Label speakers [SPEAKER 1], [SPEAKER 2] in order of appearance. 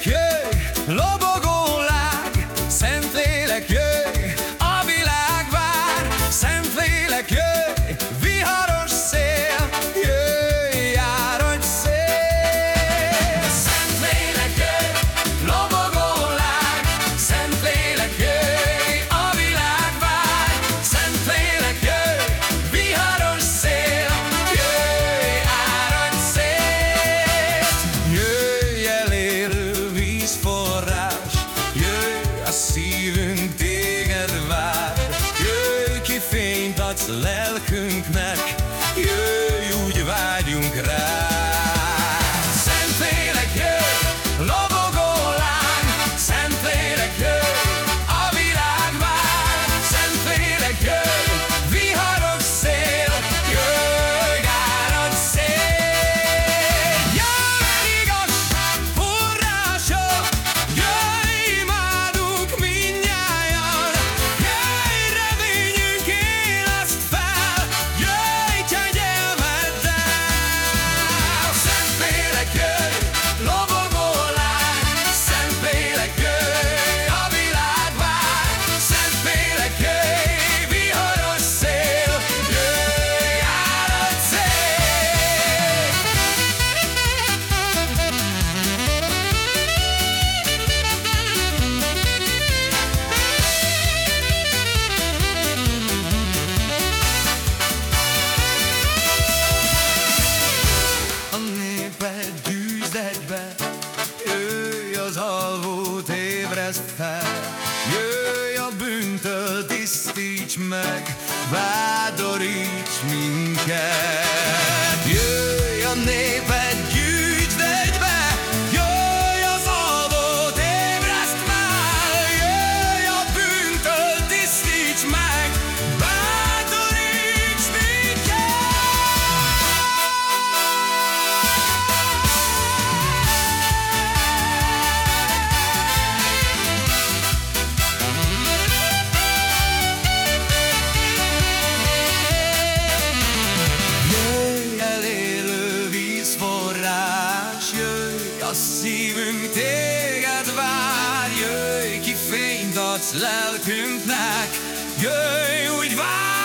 [SPEAKER 1] Jack, yeah. lelkünknek. ébredj fel, jöjj a bűntől, tisztíts meg, vádoríts minket. szívünk téged vár, jöjj ki fényt adsz lelkünknek, jöjj úgy vár.